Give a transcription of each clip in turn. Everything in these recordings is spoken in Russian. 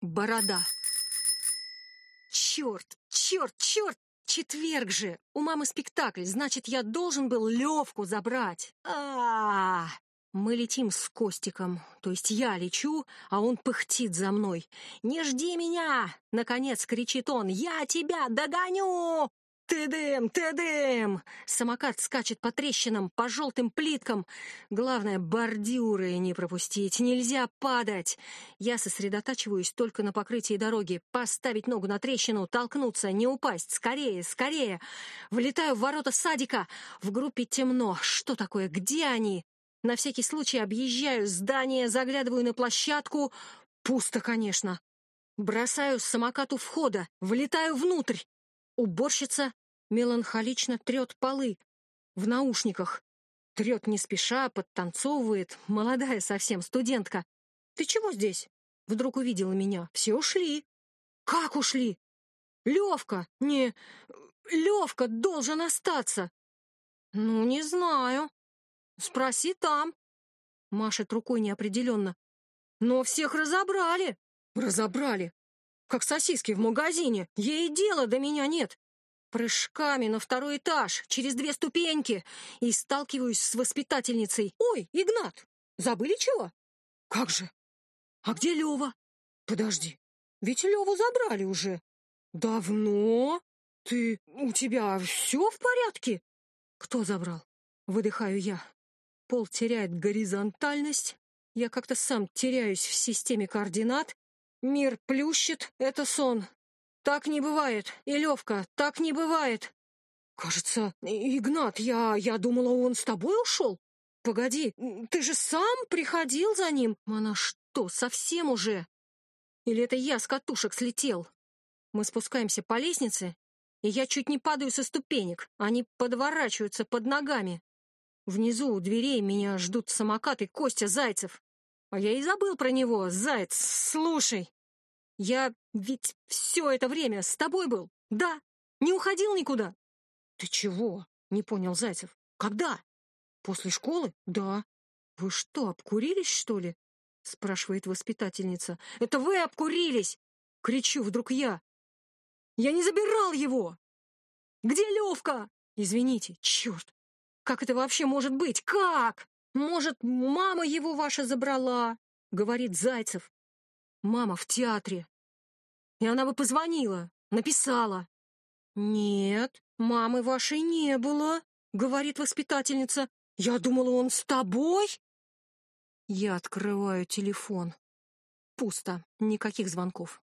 борода. Черт, черт, черт! Четверг же! У мамы спектакль, значит, я должен был Левку забрать. а, -а, -а Мы летим с Костиком, то есть я лечу, а он пыхтит за мной. «Не жди меня!» — наконец кричит он. «Я тебя догоню!» «Ты-дым! Ты-дым!» Самокат скачет по трещинам, по желтым плиткам. Главное, бордюры не пропустить. Нельзя падать. Я сосредотачиваюсь только на покрытии дороги. Поставить ногу на трещину, толкнуться, не упасть. Скорее, скорее. Влетаю в ворота садика. В группе темно. Что такое? Где они? На всякий случай объезжаю здание, заглядываю на площадку. Пусто, конечно. Бросаю самокат у входа, влетаю внутрь. Уборщица меланхолично трет полы в наушниках. Трет не спеша, подтанцовывает, молодая совсем студентка. «Ты чего здесь?» Вдруг увидела меня. «Все ушли». «Как ушли?» «Левка! Не... Левка должен остаться!» «Ну, не знаю. Спроси там». Машет рукой неопределенно. «Но всех разобрали!» «Разобрали! Как сосиски в магазине! Ей дела до меня нет! Прыжками на второй этаж, через две ступеньки, и сталкиваюсь с воспитательницей. «Ой, Игнат, забыли чего?» «Как же? А где Лева?» «Подожди, ведь Леву забрали уже». «Давно? Ты... у тебя все в порядке?» «Кто забрал?» Выдыхаю я. Пол теряет горизонтальность. Я как-то сам теряюсь в системе координат. Мир плющит, это сон. Так не бывает, Илевка, так не бывает. Кажется, Игнат, я, я думала, он с тобой ушел. Погоди, ты же сам приходил за ним. Она что, совсем уже? Или это я с катушек слетел? Мы спускаемся по лестнице, и я чуть не падаю со ступенек. Они подворачиваются под ногами. Внизу у дверей меня ждут самокат и Костя Зайцев. А я и забыл про него, Зайц, слушай. Я ведь все это время с тобой был, да? Не уходил никуда. Ты чего? Не понял Зайцев. Когда? После школы? Да. Вы что, обкурились, что ли? Спрашивает воспитательница. Это вы обкурились! Кричу вдруг я. Я не забирал его! Где Левка? Извините, черт! Как это вообще может быть? Как? Может, мама его ваша забрала? Говорит Зайцев. Мама в театре. И она бы позвонила, написала. «Нет, мамы вашей не было», — говорит воспитательница. «Я думала, он с тобой?» Я открываю телефон. Пусто, никаких звонков.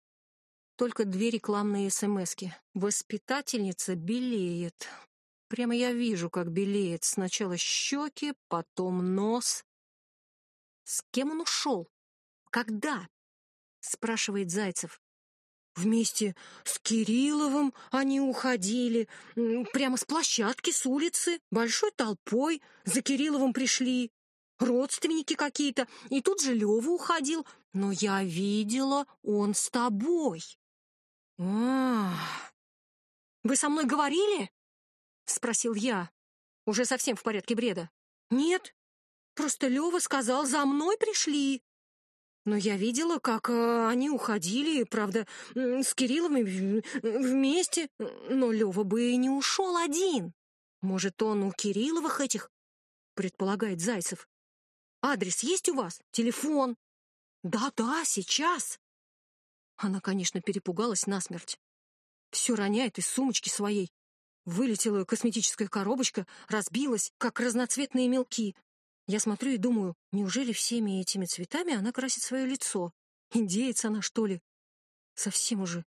Только две рекламные смски. Воспитательница белеет. Прямо я вижу, как белеет. Сначала щеки, потом нос. «С кем он ушел? Когда?» — спрашивает Зайцев. Вместе с Кирилловым они уходили, прямо с площадки, с улицы, большой толпой за Кирилловым пришли. Родственники какие-то, и тут же Лёва уходил. Но я видела, он с тобой. а Вы со мной говорили? Спросил я, уже совсем в порядке бреда. Нет, просто Лёва сказал, за мной пришли. Но я видела, как э, они уходили, правда, с Кирилловым вместе. Но Лёва бы и не ушел один. Может, он у Кирилловых этих, предполагает Зайцев. Адрес есть у вас? Телефон? Да-да, сейчас. Она, конечно, перепугалась насмерть. Все роняет из сумочки своей. Вылетела косметическая коробочка, разбилась, как разноцветные мелки. Я смотрю и думаю, неужели всеми этими цветами она красит свое лицо? Индеец она, что ли? Совсем уже.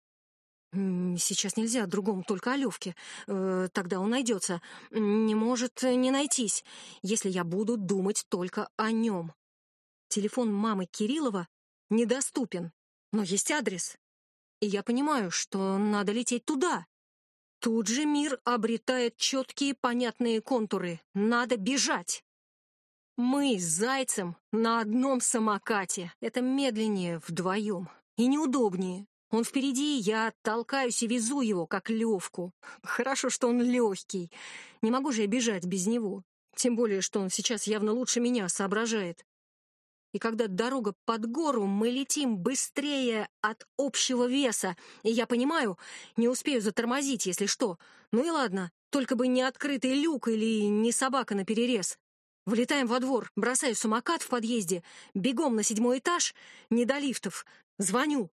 Сейчас нельзя другому, только о Левке. Э, тогда он найдется. Не может не найтись, если я буду думать только о нем. Телефон мамы Кириллова недоступен, но есть адрес. И я понимаю, что надо лететь туда. Тут же мир обретает четкие понятные контуры. Надо бежать. Мы с Зайцем на одном самокате. Это медленнее вдвоем и неудобнее. Он впереди, я толкаюсь и везу его, как Левку. Хорошо, что он легкий. Не могу же я бежать без него. Тем более, что он сейчас явно лучше меня соображает. И когда дорога под гору, мы летим быстрее от общего веса. И я понимаю, не успею затормозить, если что. Ну и ладно, только бы не открытый люк или не собака на перерез. Влетаем во двор, бросаю самокат в подъезде, бегом на седьмой этаж, не до лифтов. Звоню.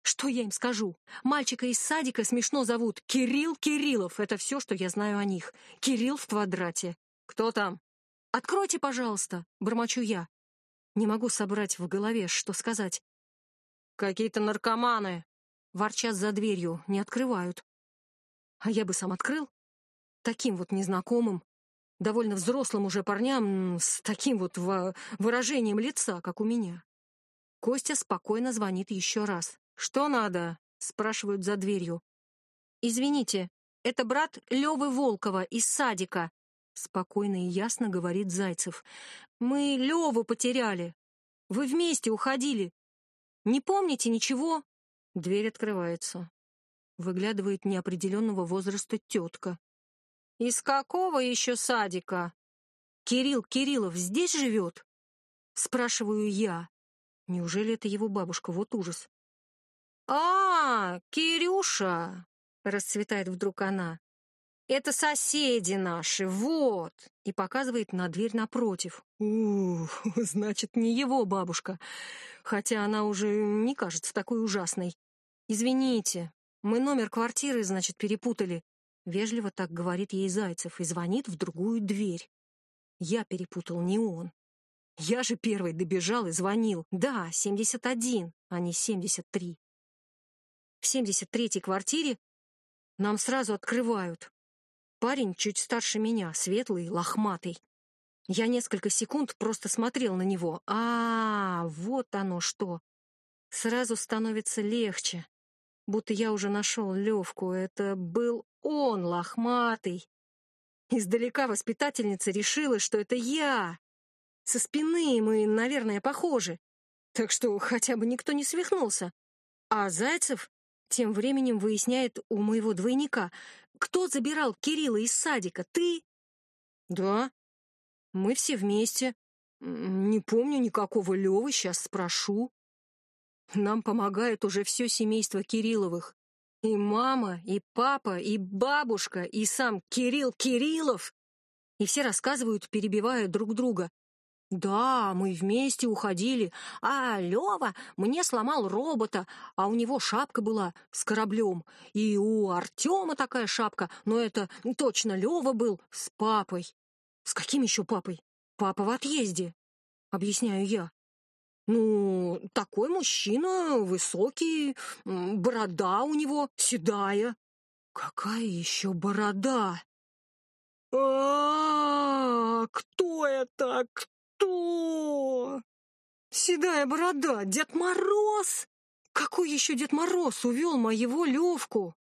Что я им скажу? Мальчика из садика смешно зовут Кирилл Кириллов. Это все, что я знаю о них. Кирилл в квадрате. Кто там? «Откройте, пожалуйста!» — бормочу я. Не могу собрать в голове, что сказать. «Какие-то наркоманы!» — ворчат за дверью, не открывают. А я бы сам открыл. Таким вот незнакомым, довольно взрослым уже парням, с таким вот выражением лица, как у меня. Костя спокойно звонит еще раз. «Что надо?» — спрашивают за дверью. «Извините, это брат Левы Волкова из садика», Спокойно и ясно говорит Зайцев. «Мы Леву потеряли. Вы вместе уходили. Не помните ничего?» Дверь открывается. Выглядывает неопределенного возраста тетка. «Из какого еще садика?» «Кирилл Кириллов здесь живет?» Спрашиваю я. Неужели это его бабушка? Вот ужас. «А, Кирюша!» — расцветает вдруг она. «Это соседи наши, вот!» И показывает на дверь напротив. Ух, значит, не его бабушка. Хотя она уже не кажется такой ужасной. «Извините, мы номер квартиры, значит, перепутали». Вежливо так говорит ей Зайцев и звонит в другую дверь. Я перепутал, не он. Я же первый добежал и звонил. Да, 71, а не 73. В 73-й квартире нам сразу открывают. Парень чуть старше меня, светлый, лохматый. Я несколько секунд просто смотрел на него. А, вот оно что. Сразу становится легче. Будто я уже нашел Левку. Это был он, лохматый. Издалека воспитательница решила, что это я. Со спины мы, наверное, похожи. Так что хотя бы никто не свихнулся. А Зайцев тем временем выясняет у моего двойника, кто забирал Кирилла из садика? Ты? Да. Мы все вместе. Не помню никакого Левы, сейчас спрошу. Нам помогает уже все семейство Кирилловых. И мама, и папа, и бабушка, и сам Кирилл Кириллов. И все рассказывают, перебивая друг друга. Да, мы вместе уходили, а Лева мне сломал робота, а у него шапка была с кораблем. И у Артема такая шапка, но это точно Лева был с папой. С каким еще папой? Папа в отъезде, объясняю я. Ну, такой мужчина, высокий, борода у него седая. Какая еще борода? А, -а, -а кто это? Кто? Седая борода, Дед Мороз? Какой еще Дед Мороз увел моего Левку?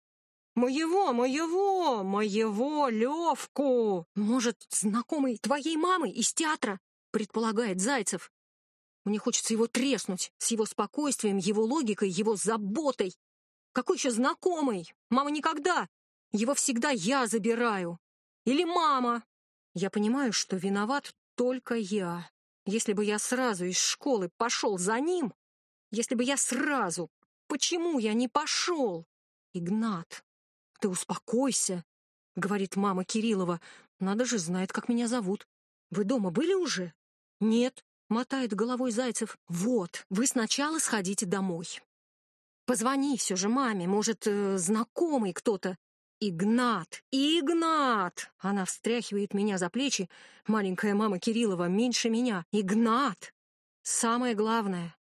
Моего, моего, моего Левку! Может, знакомый твоей мамы из театра? Предполагает Зайцев. Мне хочется его треснуть с его спокойствием, его логикой, его заботой. Какой еще знакомый? Мама никогда. Его всегда я забираю. Или мама. Я понимаю, что виноват только я. Если бы я сразу из школы пошел за ним, если бы я сразу... Почему я не пошел? Игнат, ты успокойся, говорит мама Кириллова. Надо же, знает, как меня зовут. Вы дома были уже? Нет, мотает головой Зайцев. Вот, вы сначала сходите домой. Позвони все же маме, может, э, знакомый кто-то. «Игнат! Игнат!» Она встряхивает меня за плечи. Маленькая мама Кириллова меньше меня. «Игнат! Самое главное,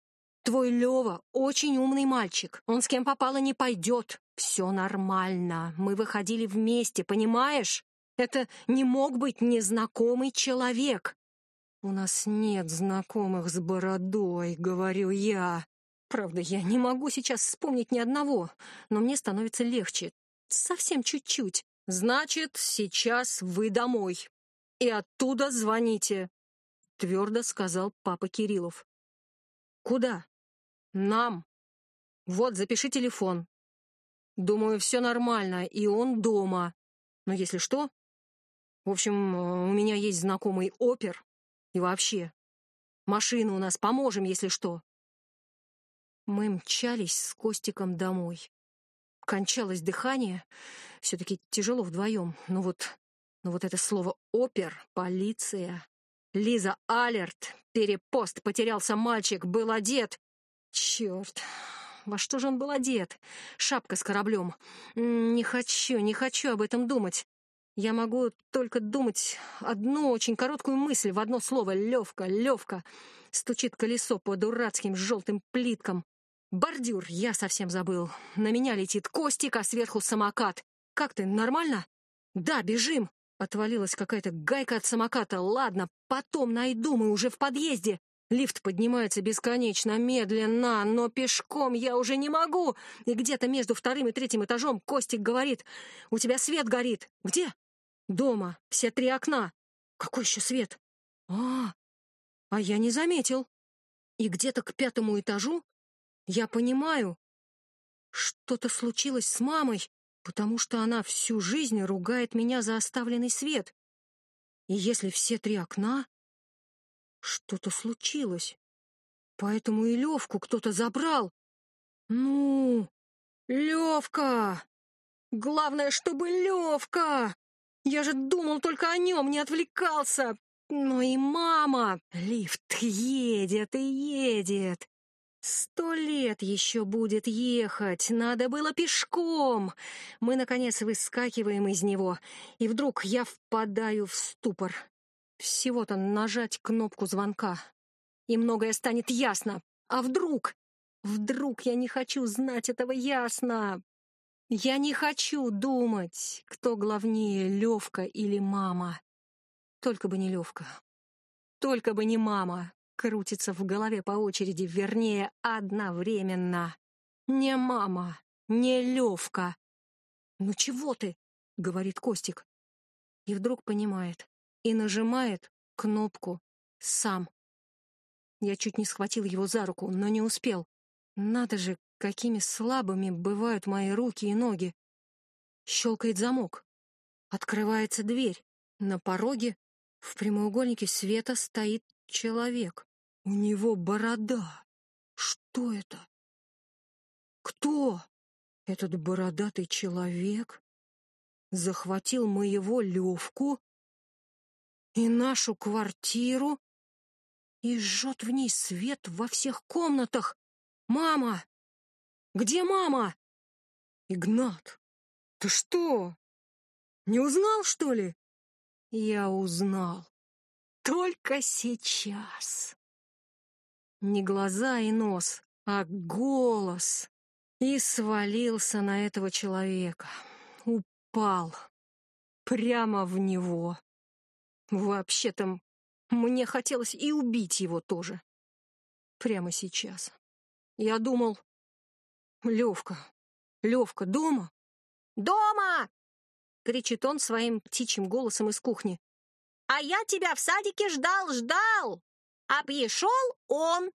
твой Лева очень умный мальчик. Он с кем попало не пойдет. Все нормально. Мы выходили вместе, понимаешь? Это не мог быть незнакомый человек. У нас нет знакомых с бородой, говорю я. Правда, я не могу сейчас вспомнить ни одного, но мне становится легче. Совсем чуть-чуть. Значит, сейчас вы домой. И оттуда звоните, твердо сказал папа Кириллов. Куда? Нам. Вот, запиши телефон. Думаю, все нормально, и он дома. Но если что... В общем, у меня есть знакомый опер. И вообще, Машина у нас, поможем, если что. Мы мчались с Костиком домой. Кончалось дыхание. Все-таки тяжело вдвоем. Но вот, но вот это слово «опер», «полиция», «Лиза Алерт», «перепост», «потерялся мальчик», «был одет». Черт, во что же он был одет? Шапка с кораблем. Не хочу, не хочу об этом думать. Я могу только думать одну очень короткую мысль в одно слово «Левка, Левка». Стучит колесо по дурацким желтым плиткам. Бордюр, я совсем забыл. На меня летит Костик, а сверху самокат. Как ты, нормально? Да, бежим. Отвалилась какая-то гайка от самоката. Ладно, потом найду, мы уже в подъезде. Лифт поднимается бесконечно медленно, но пешком я уже не могу. И где-то между вторым и третьим этажом Костик говорит, «У тебя свет горит». «Где?» «Дома. Все три окна». «Какой еще свет?» «А, а я не заметил». И где-то к пятому этажу я понимаю, что-то случилось с мамой, потому что она всю жизнь ругает меня за оставленный свет. И если все три окна, что-то случилось. Поэтому и Левку кто-то забрал. Ну, Левка! Главное, чтобы Левка! Я же думал только о нем, не отвлекался. Но и мама! Лифт едет и едет. Сто лет еще будет ехать, надо было пешком. Мы, наконец, выскакиваем из него, и вдруг я впадаю в ступор. Всего-то нажать кнопку звонка, и многое станет ясно. А вдруг? Вдруг я не хочу знать этого ясно? Я не хочу думать, кто главнее, Левка или мама. Только бы не Левка. Только бы не мама. Крутится в голове по очереди, вернее, одновременно. Не мама, не Левка. «Ну чего ты?» — говорит Костик. И вдруг понимает и нажимает кнопку сам. Я чуть не схватил его за руку, но не успел. Надо же, какими слабыми бывают мои руки и ноги. Щелкает замок. Открывается дверь. На пороге в прямоугольнике света стоит человек. У него борода. Что это? Кто? Этот бородатый человек захватил моего Левку и нашу квартиру и жжет в ней свет во всех комнатах. Мама! Где мама? Игнат, ты что? Не узнал, что ли? Я узнал. Только сейчас. Не глаза и нос, а голос. И свалился на этого человека. Упал. Прямо в него. Вообще-то, мне хотелось и убить его тоже. Прямо сейчас. Я думал... Левка, Левка дома? «Дома!» — кричит он своим птичьим голосом из кухни. «А я тебя в садике ждал, ждал! А пришел он!»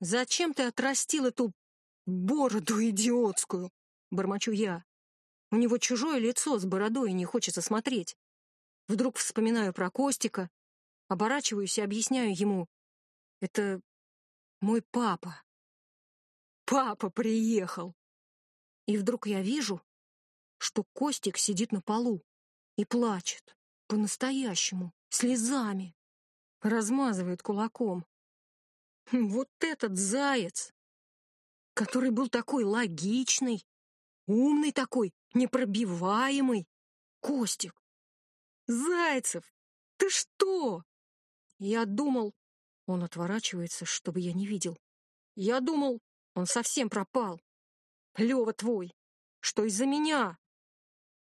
«Зачем ты отрастил эту бороду идиотскую?» — бормочу я. У него чужое лицо с бородой, и не хочется смотреть. Вдруг вспоминаю про Костика, оборачиваюсь и объясняю ему. Это мой папа. Папа приехал. И вдруг я вижу, что Костик сидит на полу и плачет. По-настоящему, слезами. Размазывает кулаком. Вот этот заяц, который был такой логичный, умный такой, непробиваемый. Костик, Зайцев, ты что? Я думал... Он отворачивается, чтобы я не видел. Я думал, он совсем пропал. Лева твой, что из-за меня?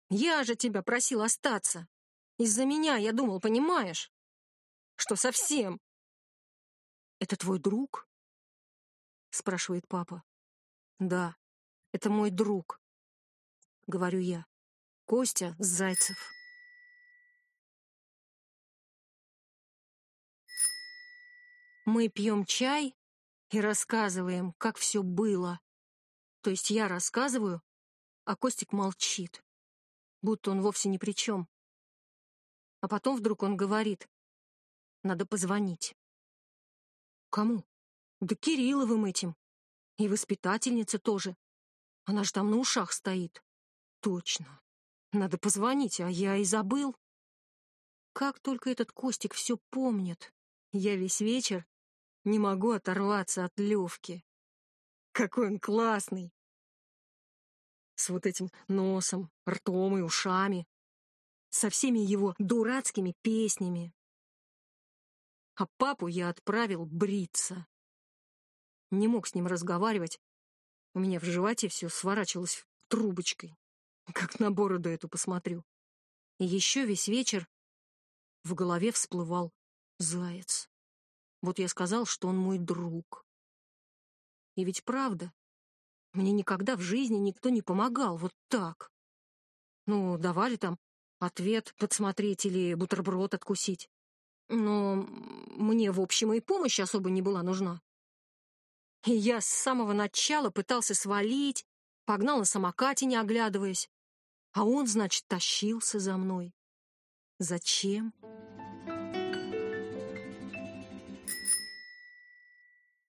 Я же тебя просил остаться. Из-за меня, я думал, понимаешь? Что совсем? Это твой друг? Спрашивает папа. Да, это мой друг, говорю я. Костя Зайцев. Мы пьем чай и рассказываем, как все было. То есть я рассказываю, а Костик молчит, будто он вовсе ни при чем. А потом вдруг он говорит, надо позвонить. Кому? Да Кирилловым этим. И воспитательница тоже. Она же там на ушах стоит. Точно. Надо позвонить, а я и забыл. Как только этот Костик все помнит. Я весь вечер не могу оторваться от Левки. Какой он классный! С вот этим носом, ртом и ушами. Со всеми его дурацкими песнями. А папу я отправил бриться. Не мог с ним разговаривать. У меня в животе все сворачивалось трубочкой. Как на бороду эту посмотрю. И еще весь вечер в голове всплывал заяц. Вот я сказал, что он мой друг. И ведь правда. Мне никогда в жизни никто не помогал вот так. Ну, давали там ответ подсмотреть или бутерброд откусить. Но мне, в общем, и помощь особо не была нужна. И я с самого начала пытался свалить, погнал на самокате, не оглядываясь. А он, значит, тащился за мной. Зачем?